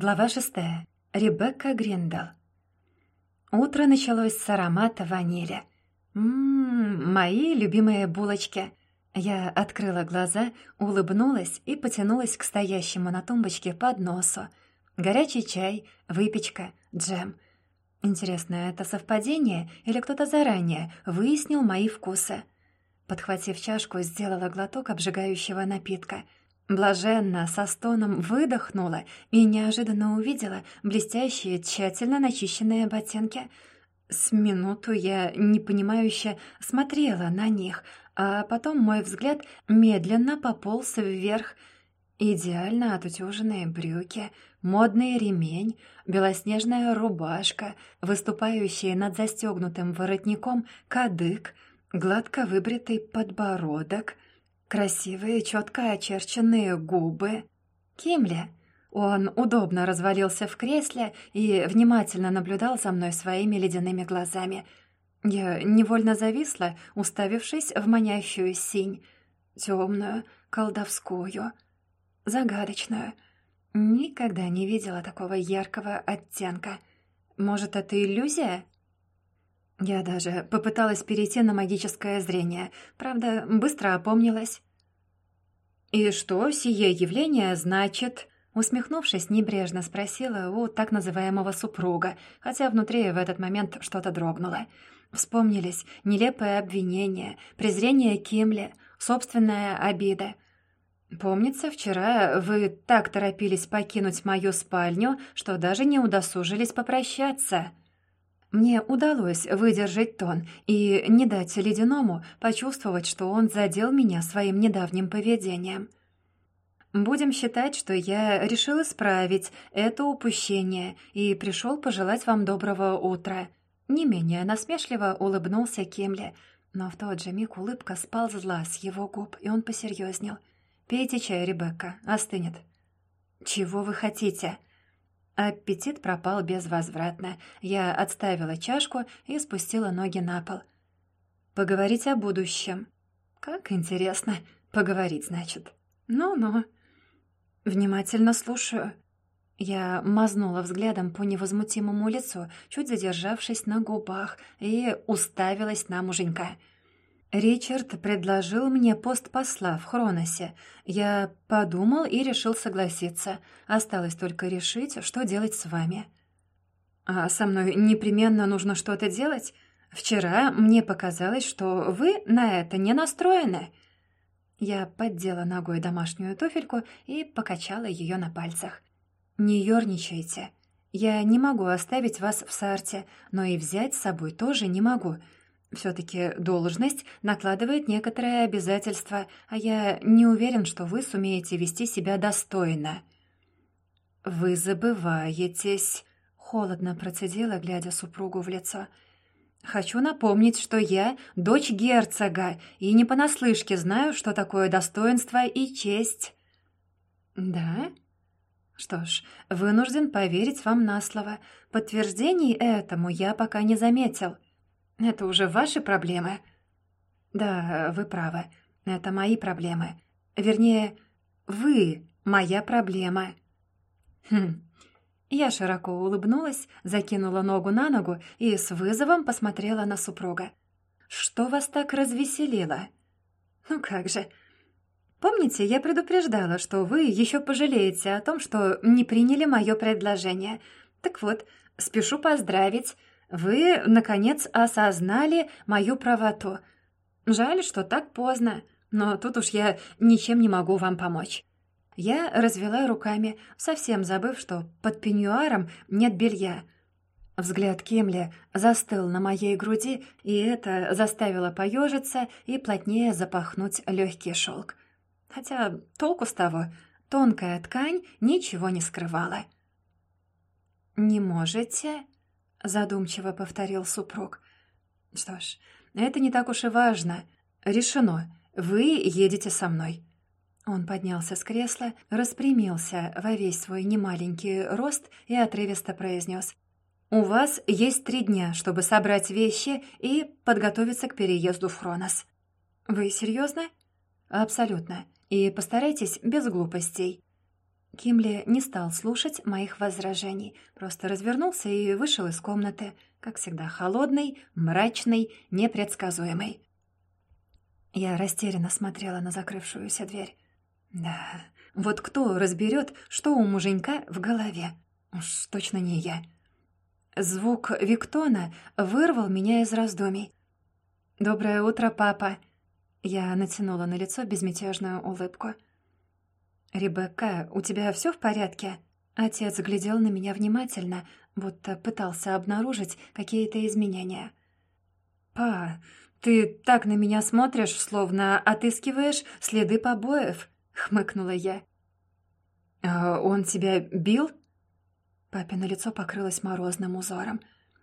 Глава шестая. Ребекка Гриндал. Утро началось с аромата ванили. Ммм, мои любимые булочки. Я открыла глаза, улыбнулась и потянулась к стоящему на тумбочке подносу. Горячий чай, выпечка, джем. Интересно, это совпадение или кто-то заранее выяснил мои вкусы? Подхватив чашку, сделала глоток обжигающего напитка — Блаженно со стоном выдохнула и неожиданно увидела блестящие, тщательно начищенные ботинки. С минуту я непонимающе смотрела на них, а потом мой взгляд медленно пополз вверх. Идеально отутюженные брюки, модный ремень, белоснежная рубашка, выступающий над застегнутым воротником кадык, гладко выбритый подбородок — Красивые, четко очерченные губы. Кимли. Он удобно развалился в кресле и внимательно наблюдал за мной своими ледяными глазами. Я невольно зависла, уставившись в манящую синь. Темную, колдовскую, загадочную. Никогда не видела такого яркого оттенка. Может, это иллюзия? Я даже попыталась перейти на магическое зрение, правда, быстро опомнилась. «И что сие явление значит?» Усмехнувшись, небрежно спросила у так называемого супруга, хотя внутри в этот момент что-то дрогнуло. Вспомнились нелепые обвинения, презрение Кимли, собственная обида. «Помнится, вчера вы так торопились покинуть мою спальню, что даже не удосужились попрощаться». Мне удалось выдержать тон и не дать Ледяному почувствовать, что он задел меня своим недавним поведением. Будем считать, что я решил исправить это упущение и пришел пожелать вам доброго утра. Не менее насмешливо улыбнулся Кемли, но в тот же миг улыбка сползла с его губ, и он посерьезнел. «Пейте чай, Ребекка, остынет». «Чего вы хотите?» Аппетит пропал безвозвратно. Я отставила чашку и спустила ноги на пол. «Поговорить о будущем». «Как интересно. Поговорить, значит». «Ну-ну». «Внимательно слушаю». Я мазнула взглядом по невозмутимому лицу, чуть задержавшись на губах, и уставилась на муженька — Ричард предложил мне пост посла в Хроносе. Я подумал и решил согласиться. Осталось только решить, что делать с вами. А со мной непременно нужно что-то делать? Вчера мне показалось, что вы на это не настроены. Я поддела ногой домашнюю туфельку и покачала ее на пальцах. «Не ерничайте. Я не могу оставить вас в Сарте, но и взять с собой тоже не могу». Все-таки должность накладывает некоторые обязательства, а я не уверен, что вы сумеете вести себя достойно». «Вы забываетесь», — холодно процедила, глядя супругу в лицо. «Хочу напомнить, что я дочь герцога и не понаслышке знаю, что такое достоинство и честь». «Да?» «Что ж, вынужден поверить вам на слово. Подтверждений этому я пока не заметил». Это уже ваши проблемы?» «Да, вы правы. Это мои проблемы. Вернее, вы моя проблема». «Хм». Я широко улыбнулась, закинула ногу на ногу и с вызовом посмотрела на супруга. «Что вас так развеселило?» «Ну как же...» «Помните, я предупреждала, что вы еще пожалеете о том, что не приняли мое предложение. Так вот, спешу поздравить. Вы, наконец, осознали мою правоту. Жаль, что так поздно, но тут уж я ничем не могу вам помочь». Я развела руками, совсем забыв, что под пеньюаром нет белья. Взгляд Кемли застыл на моей груди, и это заставило поежиться и плотнее запахнуть легкий шелк. Хотя толку с того, тонкая ткань ничего не скрывала. «Не можете?» — задумчиво повторил супруг. «Что ж, это не так уж и важно. Решено. Вы едете со мной». Он поднялся с кресла, распрямился во весь свой немаленький рост и отрывисто произнес. «У вас есть три дня, чтобы собрать вещи и подготовиться к переезду в Хронос». «Вы серьезно?» «Абсолютно. И постарайтесь без глупостей». Кимли не стал слушать моих возражений, просто развернулся и вышел из комнаты, как всегда холодный, мрачный, непредсказуемый. Я растерянно смотрела на закрывшуюся дверь. Да, вот кто разберет, что у муженька в голове? Уж точно не я. Звук Виктона вырвал меня из раздумий. «Доброе утро, папа!» Я натянула на лицо безмятежную улыбку. «Ребекка, у тебя все в порядке?» Отец глядел на меня внимательно, будто пытался обнаружить какие-то изменения. «Па, ты так на меня смотришь, словно отыскиваешь следы побоев», — хмыкнула я. «А он тебя бил?» Папино лицо покрылось морозным узором.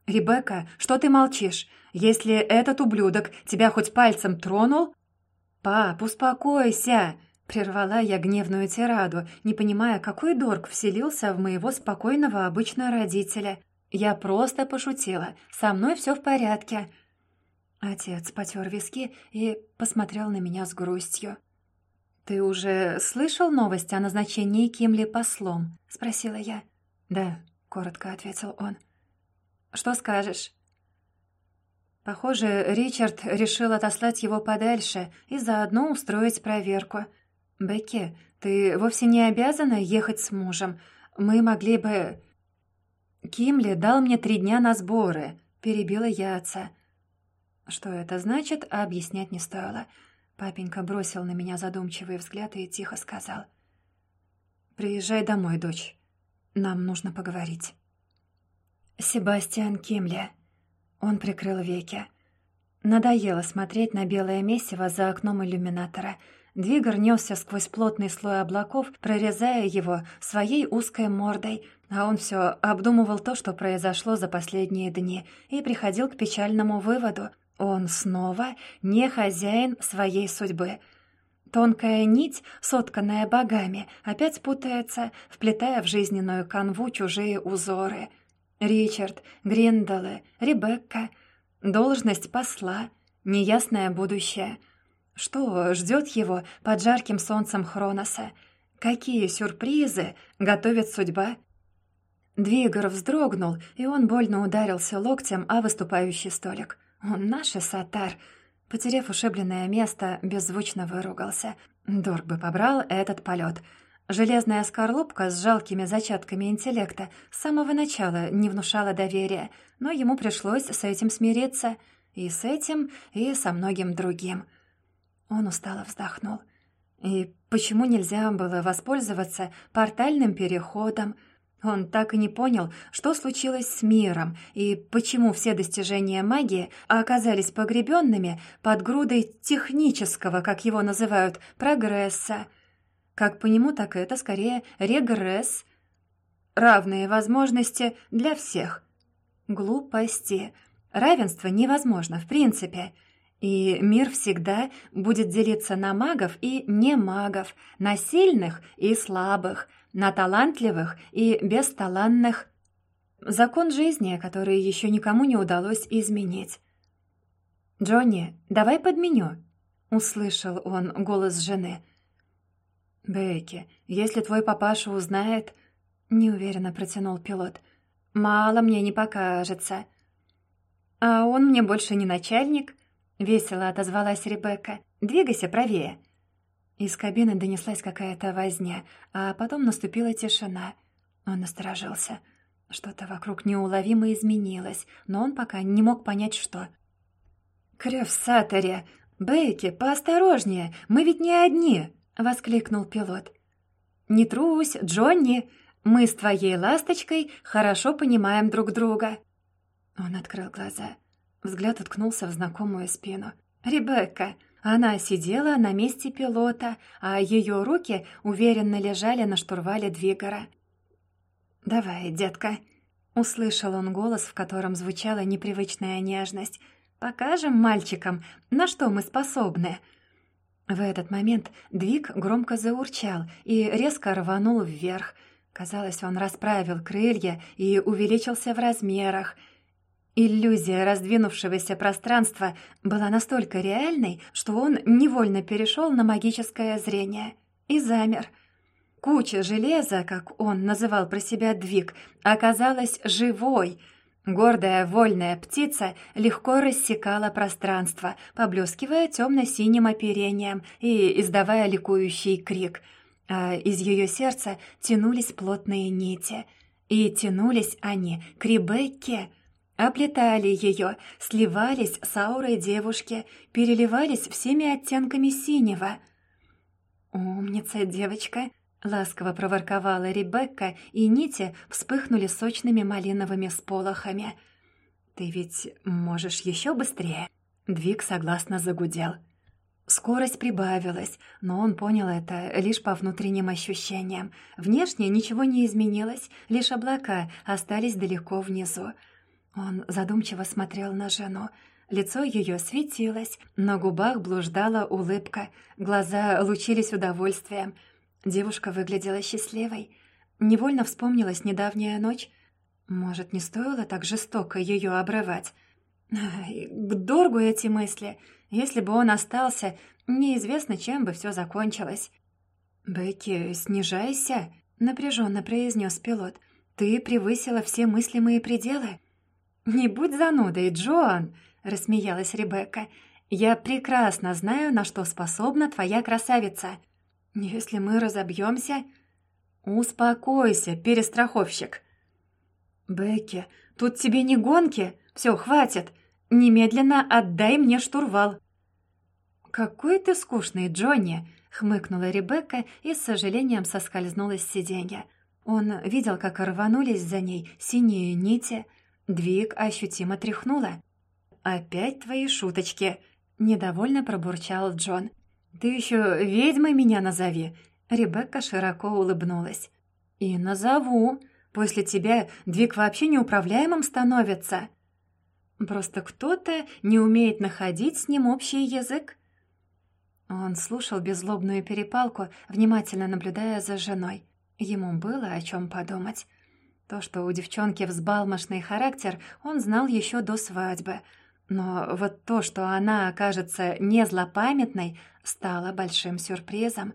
«Ребекка, что ты молчишь? Если этот ублюдок тебя хоть пальцем тронул...» «Пап, успокойся!» Прервала я гневную тираду, не понимая, какой дорг вселился в моего спокойного обычного родителя. Я просто пошутила. Со мной все в порядке. Отец потер виски и посмотрел на меня с грустью. «Ты уже слышал новость о назначении Кимли послом?» — спросила я. «Да», — коротко ответил он. «Что скажешь?» Похоже, Ричард решил отослать его подальше и заодно устроить проверку — «Бекки, ты вовсе не обязана ехать с мужем. Мы могли бы...» «Кимли дал мне три дня на сборы», — перебила я отца. Что это значит, объяснять не стоило. Папенька бросил на меня задумчивый взгляд и тихо сказал. «Приезжай домой, дочь. Нам нужно поговорить». Себастьян Кимли. Он прикрыл веки. Надоело смотреть на белое месиво за окном иллюминатора — Двигар несся сквозь плотный слой облаков, прорезая его своей узкой мордой, а он все обдумывал то, что произошло за последние дни, и приходил к печальному выводу. Он снова не хозяин своей судьбы. Тонкая нить, сотканная богами, опять путается, вплетая в жизненную канву чужие узоры. Ричард, Гриндалы, Ребекка, должность посла, неясное будущее — что ждет его под жарким солнцем Хроноса? Какие сюрпризы готовит судьба? Двигар вздрогнул, и он больно ударился локтем о выступающий столик. Он наш сатар. Потерев ушибленное место, беззвучно выругался. Дорг бы побрал этот полет. Железная скорлупка с жалкими зачатками интеллекта с самого начала не внушала доверия, но ему пришлось с этим смириться. И с этим, и со многим другим — он устало вздохнул. И почему нельзя было воспользоваться портальным переходом? Он так и не понял, что случилось с миром и почему все достижения магии оказались погребенными под грудой технического, как его называют, прогресса. Как по нему, так это скорее регресс. Равные возможности для всех. Глупости. Равенство невозможно в принципе — и мир всегда будет делиться на магов и не магов, на сильных и слабых, на талантливых и бесталанных. Закон жизни, который еще никому не удалось изменить. «Джонни, давай подменю», — услышал он голос жены. «Бекки, если твой папаша узнает...» — неуверенно протянул пилот. «Мало мне не покажется». «А он мне больше не начальник», — весело отозвалась Ребекка. «Двигайся правее». Из кабины донеслась какая-то возня, а потом наступила тишина. Он насторожился. Что-то вокруг неуловимо изменилось, но он пока не мог понять, что. «Крёв Сатаре! Бейки, поосторожнее! Мы ведь не одни!» — воскликнул пилот. «Не трусь, Джонни! Мы с твоей ласточкой хорошо понимаем друг друга!» Он открыл глаза. Взгляд уткнулся в знакомую спину. «Ребекка!» Она сидела на месте пилота, а ее руки уверенно лежали на штурвале двигара. «Давай, детка!» — услышал он голос, в котором звучала непривычная нежность. «Покажем мальчикам, на что мы способны!» В этот момент двиг громко заурчал и резко рванул вверх. Казалось, он расправил крылья и увеличился в размерах — Иллюзия раздвинувшегося пространства была настолько реальной, что он невольно перешел на магическое зрение и замер. куча железа, как он называл про себя двиг, оказалась живой. Гордая вольная птица легко рассекала пространство, поблескивая темно-синим оперением и издавая ликующий крик. А из ее сердца тянулись плотные нити. И тянулись они к Ребекке — Оплетали ее, сливались с аурой девушки, переливались всеми оттенками синего. «Умница, девочка!» — ласково проворковала Ребекка, и нити вспыхнули сочными малиновыми сполохами. «Ты ведь можешь еще быстрее?» Двиг согласно загудел. Скорость прибавилась, но он понял это лишь по внутренним ощущениям. Внешне ничего не изменилось, лишь облака остались далеко внизу. Он задумчиво смотрел на жену. Лицо ее светилось, на губах блуждала улыбка, глаза лучились удовольствием. Девушка выглядела счастливой. Невольно вспомнилась недавняя ночь. Может, не стоило так жестоко ее обрывать? К Доргу эти мысли. Если бы он остался, неизвестно, чем бы все закончилось. «Бекки, снижайся», — напряженно произнес пилот. «Ты превысила все мыслимые пределы». «Не будь занудой, Джоан!» — рассмеялась Ребекка. «Я прекрасно знаю, на что способна твоя красавица. Если мы разобьемся...» «Успокойся, перестраховщик!» «Бекки, тут тебе не гонки. Все, хватит. Немедленно отдай мне штурвал». «Какой ты скучный, Джонни!» — хмыкнула Ребекка и с сожалением соскользнула с сиденья. Он видел, как рванулись за ней синие нити, Двиг ощутимо тряхнула. «Опять твои шуточки!» — недовольно пробурчал Джон. «Ты еще ведьмой меня назови!» Ребекка широко улыбнулась. «И назову. После тебя Двиг вообще неуправляемым становится!» «Просто кто-то не умеет находить с ним общий язык?» Он слушал беззлобную перепалку, внимательно наблюдая за женой. Ему было о чем подумать. То, что у девчонки взбалмошный характер, он знал еще до свадьбы. Но вот то, что она окажется не злопамятной, стало большим сюрпризом.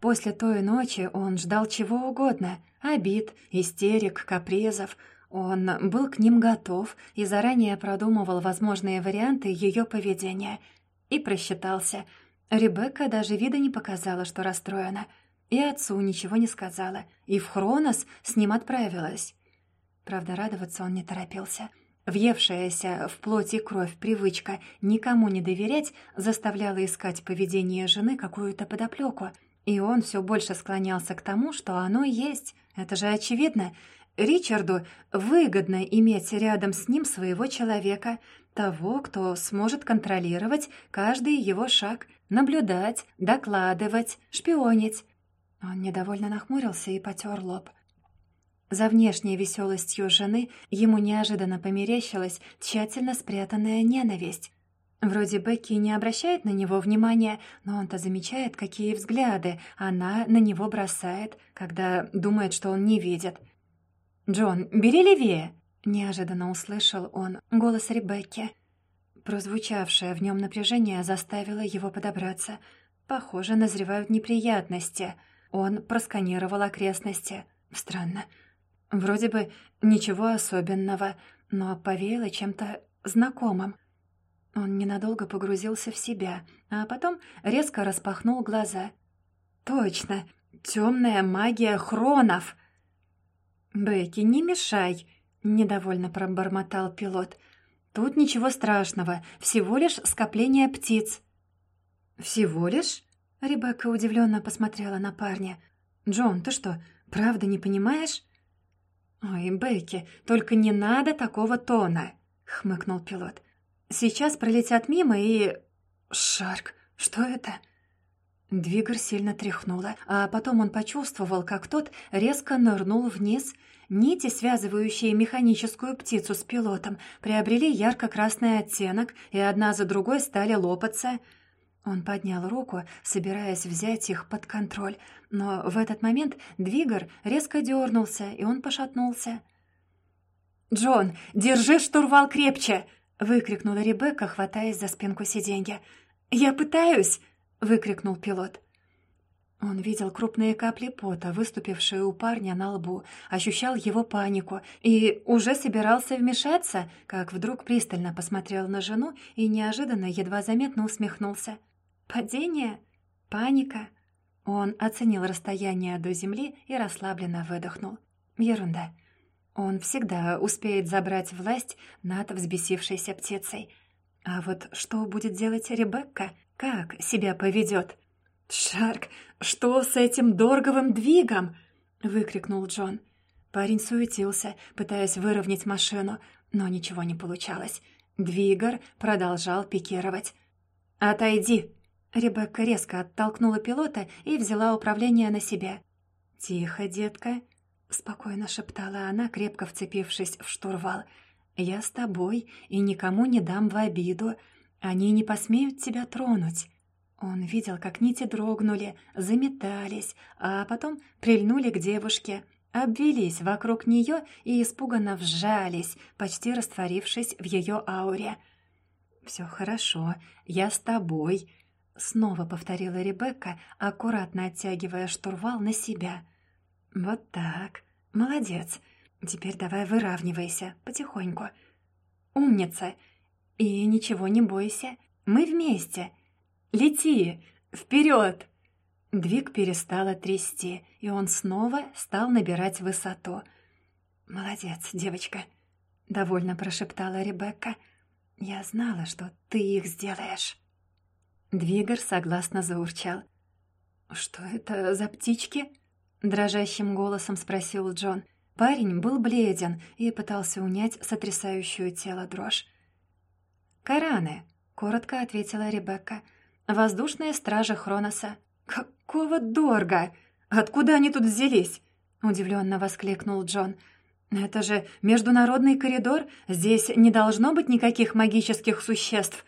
После той ночи он ждал чего угодно — обид, истерик, капризов. Он был к ним готов и заранее продумывал возможные варианты ее поведения. И просчитался. Ребекка даже вида не показала, что расстроена — и отцу ничего не сказала, и в Хронос с ним отправилась. Правда, радоваться он не торопился. Въевшаяся в плоть и кровь привычка никому не доверять заставляла искать поведение жены какую-то подоплеку, и он все больше склонялся к тому, что оно есть. Это же очевидно. Ричарду выгодно иметь рядом с ним своего человека, того, кто сможет контролировать каждый его шаг, наблюдать, докладывать, шпионить. Он недовольно нахмурился и потер лоб. За внешней веселостью жены ему неожиданно померещилась тщательно спрятанная ненависть. Вроде Бекки не обращает на него внимания, но он-то замечает, какие взгляды она на него бросает, когда думает, что он не видит. «Джон, бери левее!» — неожиданно услышал он голос Ребекки. Прозвучавшее в нем напряжение заставило его подобраться. Похоже, назревают неприятности — он просканировал окрестности. Странно. Вроде бы ничего особенного, но повеяло чем-то знакомым. Он ненадолго погрузился в себя, а потом резко распахнул глаза. «Точно! Темная магия хронов!» «Бекки, не мешай!» — недовольно пробормотал пилот. «Тут ничего страшного, всего лишь скопление птиц». «Всего лишь?» Ребекка удивленно посмотрела на парня. «Джон, ты что, правда не понимаешь?» «Ой, Бекки, только не надо такого тона!» — хмыкнул пилот. «Сейчас пролетят мимо и...» «Шарк, что это?» Двигар сильно тряхнула, а потом он почувствовал, как тот резко нырнул вниз. Нити, связывающие механическую птицу с пилотом, приобрели ярко-красный оттенок и одна за другой стали лопаться — он поднял руку, собираясь взять их под контроль, но в этот момент двигар резко дернулся, и он пошатнулся. «Джон, держи штурвал крепче!» — выкрикнула Ребекка, хватаясь за спинку сиденья. «Я пытаюсь!» — выкрикнул пилот. Он видел крупные капли пота, выступившие у парня на лбу, ощущал его панику и уже собирался вмешаться, как вдруг пристально посмотрел на жену и неожиданно едва заметно усмехнулся. «Падение? Паника?» Он оценил расстояние до земли и расслабленно выдохнул. «Ерунда. Он всегда успеет забрать власть над взбесившейся птицей. А вот что будет делать Ребекка? Как себя поведет?» «Шарк, что с этим дорговым двигом?» — выкрикнул Джон. Парень суетился, пытаясь выровнять машину, но ничего не получалось. Двигар продолжал пикировать. «Отойди!» Ребекка резко оттолкнула пилота и взяла управление на себя. «Тихо, детка», — спокойно шептала она, крепко вцепившись в штурвал. «Я с тобой и никому не дам в обиду. Они не посмеют тебя тронуть». Он видел, как нити дрогнули, заметались, а потом прильнули к девушке, обвелись вокруг нее и испуганно вжались, почти растворившись в ее ауре. «Все хорошо, я с тобой», — снова повторила Ребекка, аккуратно оттягивая штурвал на себя. «Вот так. Молодец. Теперь давай выравнивайся, потихоньку. Умница. И ничего не бойся. Мы вместе. Лети! Вперед!» Двиг перестала трясти, и он снова стал набирать высоту. «Молодец, девочка», — довольно прошептала Ребекка. «Я знала, что ты их сделаешь». Двигар согласно заурчал. «Что это за птички?» — дрожащим голосом спросил Джон. Парень был бледен и пытался унять сотрясающую тело дрожь. «Кораны», — коротко ответила Ребекка. «Воздушные стражи Хроноса». «Какого дорга? Откуда они тут взялись?» — удивленно воскликнул Джон. «Это же международный коридор, здесь не должно быть никаких магических существ».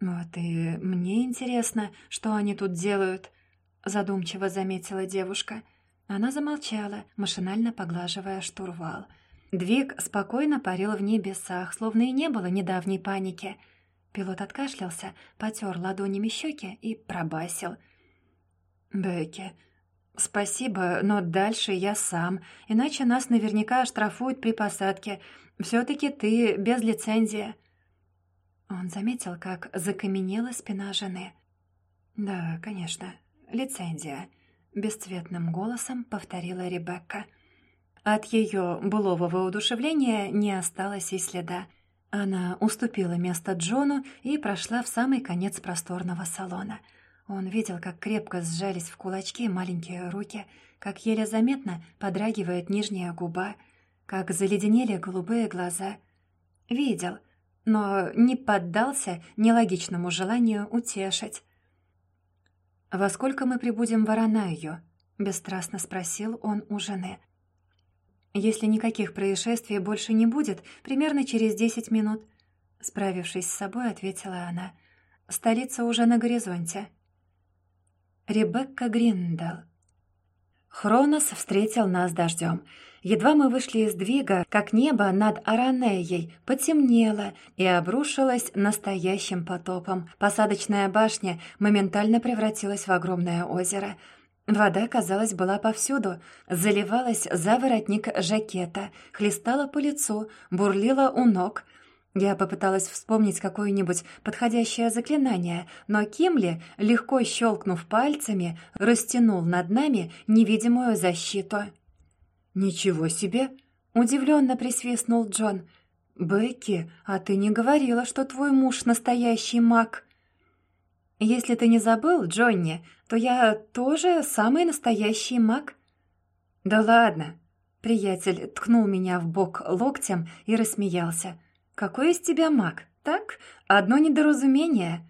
«Вот и мне интересно, что они тут делают», — задумчиво заметила девушка. Она замолчала, машинально поглаживая штурвал. Двиг спокойно парил в небесах, словно и не было недавней паники. Пилот откашлялся, потер ладонями щеки и пробасил. «Бекки, спасибо, но дальше я сам, иначе нас наверняка оштрафуют при посадке. Все-таки ты без лицензии». Он заметил, как закаменела спина жены. «Да, конечно, лицензия», — бесцветным голосом повторила Ребекка. От ее былого воодушевления не осталось и следа. Она уступила место Джону и прошла в самый конец просторного салона. Он видел, как крепко сжались в кулачки маленькие руки, как еле заметно подрагивает нижняя губа, как заледенели голубые глаза. Видел — но не поддался нелогичному желанию утешить. «Во сколько мы прибудем в Аранайю?» — бесстрастно спросил он у жены. «Если никаких происшествий больше не будет, примерно через десять минут», — справившись с собой, ответила она. «Столица уже на горизонте». Ребекка Гриндал. Хронос встретил нас дождем — Едва мы вышли из двига, как небо над Аранеей потемнело и обрушилось настоящим потопом. Посадочная башня моментально превратилась в огромное озеро. Вода, казалось, была повсюду, заливалась за воротник жакета, хлестала по лицу, бурлила у ног — я попыталась вспомнить какое-нибудь подходящее заклинание, но Кимли, легко щелкнув пальцами, растянул над нами невидимую защиту. «Ничего себе!» — удивленно присвистнул Джон. «Бекки, а ты не говорила, что твой муж настоящий маг?» «Если ты не забыл, Джонни, то я тоже самый настоящий маг». «Да ладно!» — приятель ткнул меня в бок локтем и рассмеялся. «Какой из тебя маг? Так? Одно недоразумение».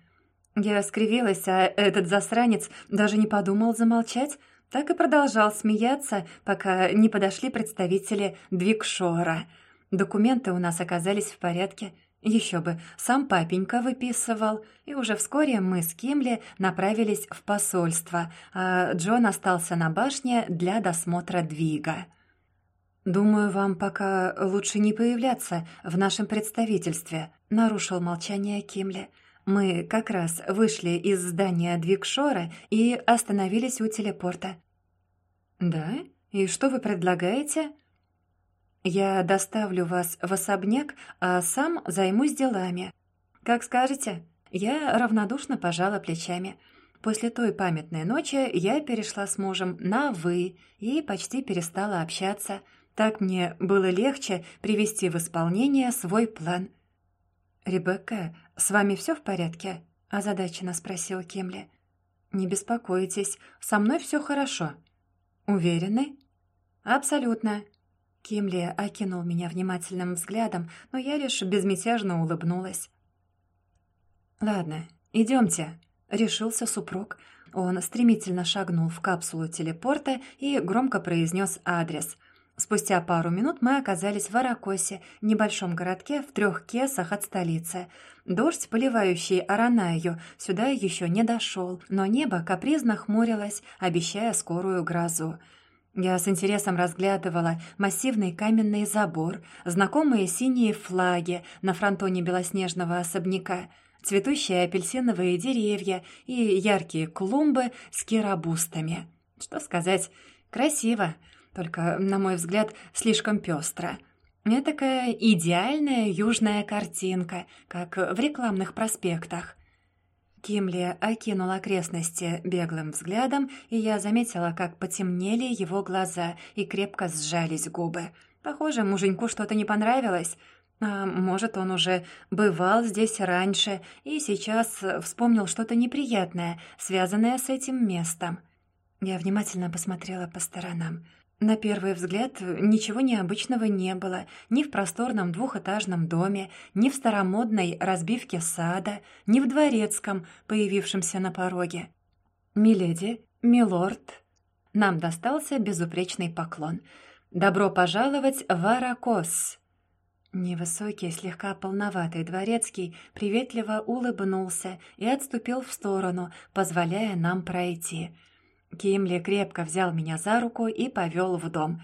Я скривилась, а этот засранец даже не подумал замолчать, так и продолжал смеяться, пока не подошли представители Двикшора. Документы у нас оказались в порядке. Еще бы, сам папенька выписывал, и уже вскоре мы с Кимли направились в посольство, а Джон остался на башне для досмотра двига. «Думаю, вам пока лучше не появляться в нашем представительстве», — нарушил молчание Кимли. Мы как раз вышли из здания Двикшора и остановились у телепорта». «Да? И что вы предлагаете?» «Я доставлю вас в особняк, а сам займусь делами». «Как скажете». Я равнодушно пожала плечами. После той памятной ночи я перешла с мужем на «вы» и почти перестала общаться. Так мне было легче привести в исполнение свой план. «Ребекка, с вами все в порядке?» – озадаченно спросил Кимли. «Не беспокойтесь, со мной все хорошо». «Уверены?» «Абсолютно». Кимли окинул меня внимательным взглядом, но я лишь безмятежно улыбнулась. «Ладно, идемте», — решился супруг. Он стремительно шагнул в капсулу телепорта и громко произнес адрес. Спустя пару минут мы оказались в Аракосе, небольшом городке в трех кесах от столицы. Дождь, поливающий Аранаю, сюда еще не дошел, но небо капризно хмурилось, обещая скорую грозу. Я с интересом разглядывала массивный каменный забор, знакомые синие флаги на фронтоне белоснежного особняка — цветущие апельсиновые деревья и яркие клумбы с керабустами. Что сказать, красиво, только, на мой взгляд, слишком пестро. такая идеальная южная картинка, как в рекламных проспектах. Кимли окинул окрестности беглым взглядом, и я заметила, как потемнели его глаза и крепко сжались губы. Похоже, муженьку что-то не понравилось — а может, он уже бывал здесь раньше и сейчас вспомнил что-то неприятное, связанное с этим местом. Я внимательно посмотрела по сторонам. На первый взгляд ничего необычного не было ни в просторном двухэтажном доме, ни в старомодной разбивке сада, ни в дворецком, появившемся на пороге. «Миледи, милорд», нам достался безупречный поклон. «Добро пожаловать в Аракос!» Невысокий, слегка полноватый дворецкий приветливо улыбнулся и отступил в сторону, позволяя нам пройти. Кимли крепко взял меня за руку и повел в дом.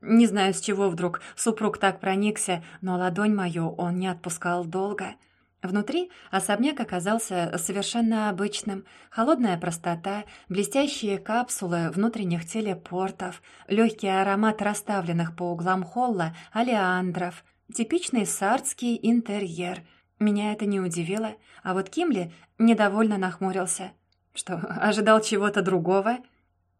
Не знаю, с чего вдруг супруг так проникся, но ладонь мою он не отпускал долго. Внутри особняк оказался совершенно обычным. Холодная простота, блестящие капсулы внутренних телепортов, легкий аромат расставленных по углам холла алиандров — Типичный сардский интерьер. Меня это не удивило, а вот Кимли недовольно нахмурился. Что, ожидал чего-то другого?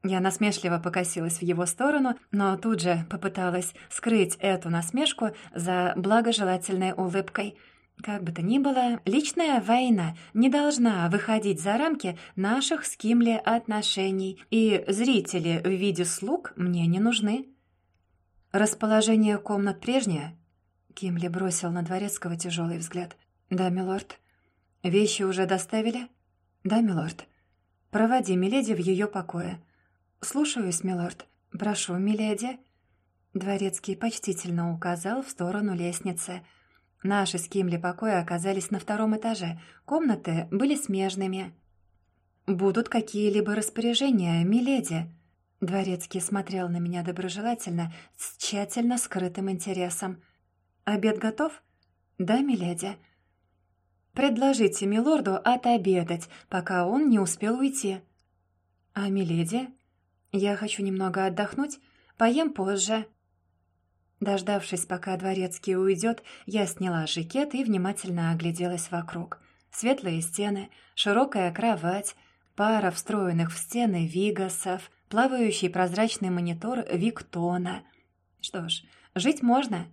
Я насмешливо покосилась в его сторону, но тут же попыталась скрыть эту насмешку за благожелательной улыбкой. Как бы то ни было, личная война не должна выходить за рамки наших с Кимли отношений, и зрители в виде слуг мне не нужны. Расположение комнат прежнее, Кимли бросил на Дворецкого тяжелый взгляд. «Да, милорд». «Вещи уже доставили?» «Да, милорд». «Проводи Миледи в ее покое». «Слушаюсь, милорд. Прошу, миледи». Дворецкий почтительно указал в сторону лестницы. Наши с Кимли покои оказались на втором этаже. Комнаты были смежными. «Будут какие-либо распоряжения, миледи?» Дворецкий смотрел на меня доброжелательно, с тщательно скрытым интересом. «Обед готов?» «Да, миледи». «Предложите милорду отобедать, пока он не успел уйти». «А миледи?» «Я хочу немного отдохнуть. Поем позже». Дождавшись, пока дворецкий уйдет, я сняла жакет и внимательно огляделась вокруг. Светлые стены, широкая кровать, пара встроенных в стены вигасов, плавающий прозрачный монитор Виктона. Что ж, жить можно.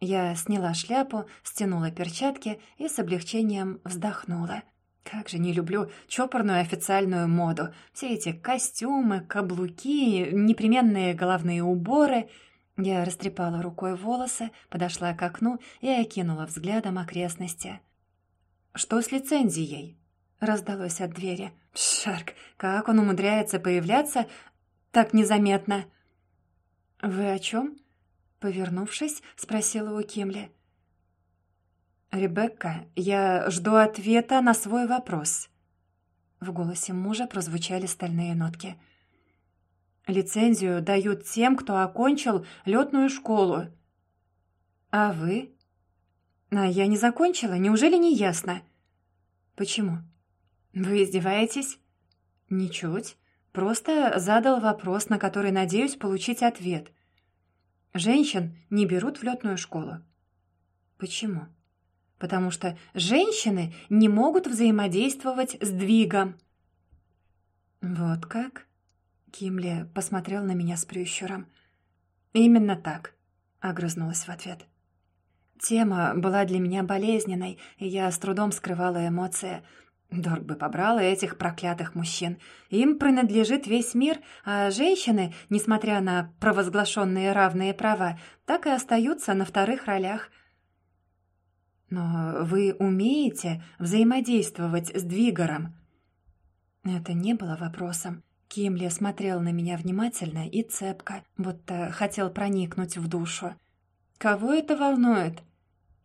Я сняла шляпу, стянула перчатки и с облегчением вздохнула. Как же не люблю чопорную официальную моду. Все эти костюмы, каблуки, непременные головные уборы. Я растрепала рукой волосы, подошла к окну и окинула взглядом окрестности. «Что с лицензией?» — раздалось от двери. «Шарк, как он умудряется появляться так незаметно?» «Вы о чем?» Повернувшись, спросила у Кимли. «Ребекка, я жду ответа на свой вопрос». В голосе мужа прозвучали стальные нотки. «Лицензию дают тем, кто окончил летную школу». «А вы?» «А я не закончила, неужели не ясно?» «Почему?» «Вы издеваетесь?» «Ничуть. Просто задал вопрос, на который надеюсь получить ответ. Женщин не берут в летную школу». «Почему?» «Потому что женщины не могут взаимодействовать с двигом». «Вот как?» Кимли посмотрел на меня с прищуром. «Именно так», — огрызнулась в ответ. Тема была для меня болезненной, и я с трудом скрывала эмоции. Дорг бы побрал этих проклятых мужчин. Им принадлежит весь мир, а женщины, несмотря на провозглашенные равные права, так и остаются на вторых ролях. «Но вы умеете взаимодействовать с Двигором?» Это не было вопросом. Кимли смотрел на меня внимательно и цепко, будто хотел проникнуть в душу. «Кого это волнует?»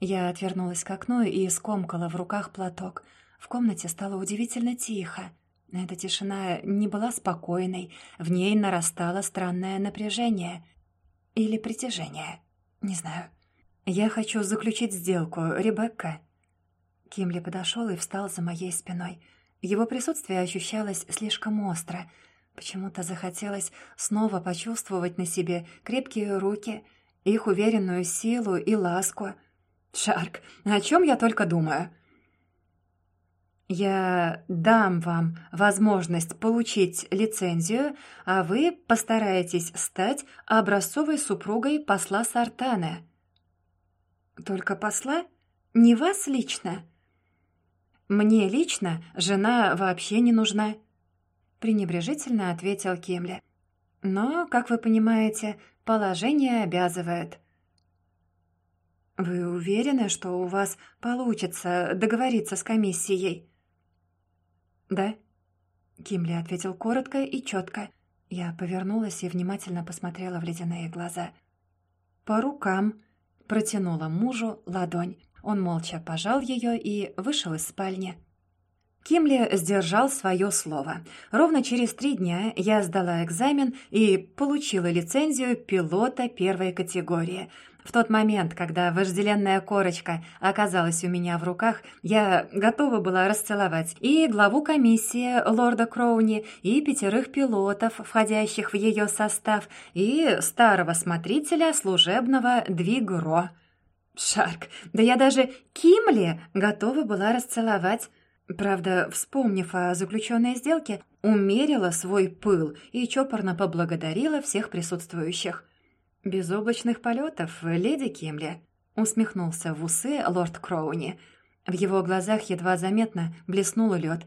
Я отвернулась к окну и скомкала в руках платок. В комнате стало удивительно тихо. Эта тишина не была спокойной, в ней нарастало странное напряжение. Или притяжение. Не знаю. «Я хочу заключить сделку, Ребекка». Кимли подошел и встал за моей спиной. Его присутствие ощущалось слишком остро. Почему-то захотелось снова почувствовать на себе крепкие руки, их уверенную силу и ласку. «Шарк, о чем я только думаю?» «Я дам вам возможность получить лицензию, а вы постараетесь стать образцовой супругой посла Сартана». «Только посла? Не вас лично?» «Мне лично жена вообще не нужна», — пренебрежительно ответил Кемля. «Но, как вы понимаете, положение обязывает». «Вы уверены, что у вас получится договориться с комиссией?» «Да», — Кимли ответил коротко и четко. Я повернулась и внимательно посмотрела в ледяные глаза. «По рукам», — протянула мужу ладонь. Он молча пожал ее и вышел из спальни. Кимли сдержал свое слово. Ровно через три дня я сдала экзамен и получила лицензию пилота первой категории. В тот момент, когда вожделенная корочка оказалась у меня в руках, я готова была расцеловать и главу комиссии лорда Кроуни, и пятерых пилотов, входящих в ее состав, и старого смотрителя служебного Двигро. Шарк, да я даже Кимли готова была расцеловать. Правда, вспомнив о заключенной сделке, умерила свой пыл и чопорно поблагодарила всех присутствующих. «Безоблачных полетов, леди Кимли», — усмехнулся в усы лорд Кроуни. В его глазах едва заметно блеснул лед.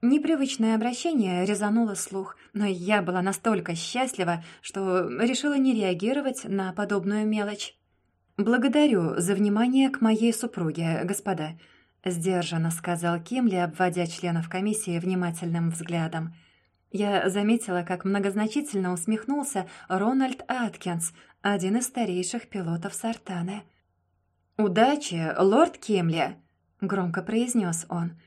Непривычное обращение резануло слух, но я была настолько счастлива, что решила не реагировать на подобную мелочь. «Благодарю за внимание к моей супруге, господа», — сдержанно сказал Кимли, обводя членов комиссии внимательным взглядом. Я заметила, как многозначительно усмехнулся Рональд Аткинс, один из старейших пилотов Сартаны. «Удачи, лорд Кимли!» — громко произнес он.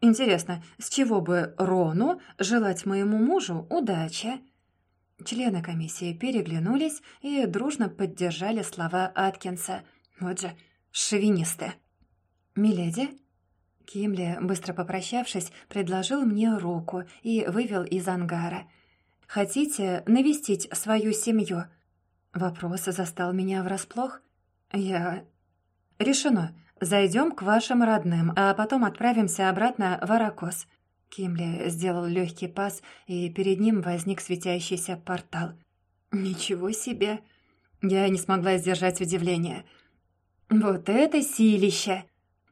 «Интересно, с чего бы Рону желать моему мужу удачи?» Члены комиссии переглянулись и дружно поддержали слова Аткинса. Вот же шовинисты. «Миледи?» Кимли, быстро попрощавшись, предложил мне руку и вывел из ангара. «Хотите навестить свою семью?» Вопрос застал меня врасплох. «Я...» «Решено. Зайдем к вашим родным, а потом отправимся обратно в Аракос. Кимли сделал легкий пас, и перед ним возник светящийся портал. «Ничего себе!» Я не смогла сдержать удивление. «Вот это силище!»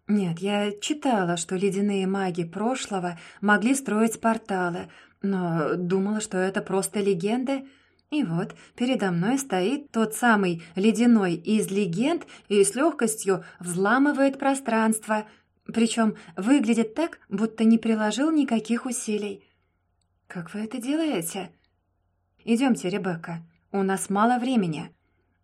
Нет, я читала, что ледяные маги прошлого могли строить порталы, но думала, что это просто легенды. И вот передо мной стоит тот самый ледяной из легенд и с легкостью взламывает пространство — причем выглядит так, будто не приложил никаких усилий. «Как вы это делаете?» «Идемте, Ребекка, у нас мало времени».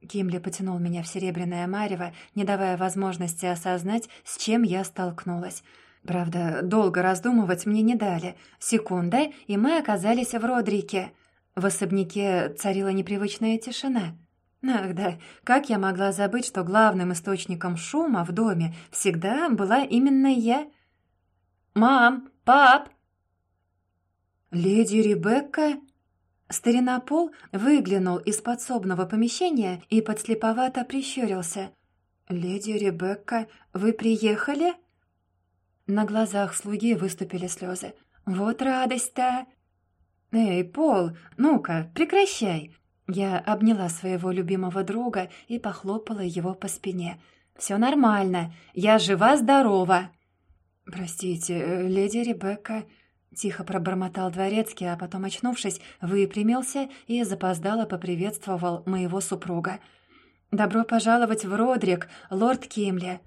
Кимли потянул меня в серебряное марево, не давая возможности осознать, с чем я столкнулась. Правда, долго раздумывать мне не дали. Секунда, и мы оказались в Родрике. В особняке царила непривычная тишина — Ах да, как я могла забыть, что главным источником шума в доме всегда была именно я? Мам! Пап!» «Леди Ребекка?» Старина Пол выглянул из подсобного помещения и подслеповато прищурился. «Леди Ребекка, вы приехали?» На глазах слуги выступили слезы. «Вот радость-то!» «Эй, Пол, ну-ка, прекращай!» Я обняла своего любимого друга и похлопала его по спине. «Все нормально, я жива-здорова!» «Простите, э, леди Ребекка...» Тихо пробормотал дворецкий, а потом, очнувшись, выпрямился и запоздало поприветствовал моего супруга. «Добро пожаловать в Родрик, лорд Кимли!»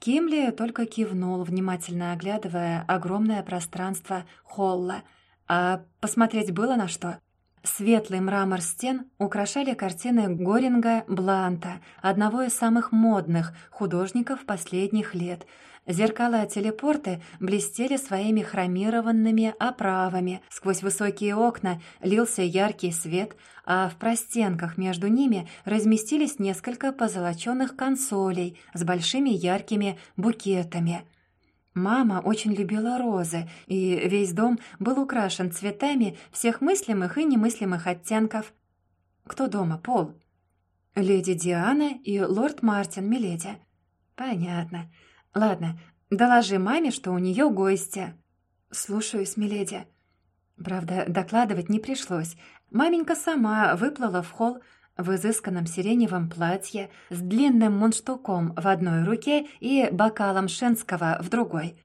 Кимли только кивнул, внимательно оглядывая огромное пространство холла. А посмотреть было на что. Светлый мрамор стен украшали картины Горинга Бланта, одного из самых модных художников последних лет — Зеркала-телепорты блестели своими хромированными оправами, сквозь высокие окна лился яркий свет, а в простенках между ними разместились несколько позолоченных консолей с большими яркими букетами. Мама очень любила розы, и весь дом был украшен цветами всех мыслимых и немыслимых оттенков. «Кто дома, Пол?» «Леди Диана и лорд Мартин, миледи». «Понятно». Ладно, доложи маме, что у нее гости. Слушаюсь, миледи. Правда, докладывать не пришлось. Маменька сама выплыла в холл в изысканном сиреневом платье с длинным мундштуком в одной руке и бокалом шенского в другой.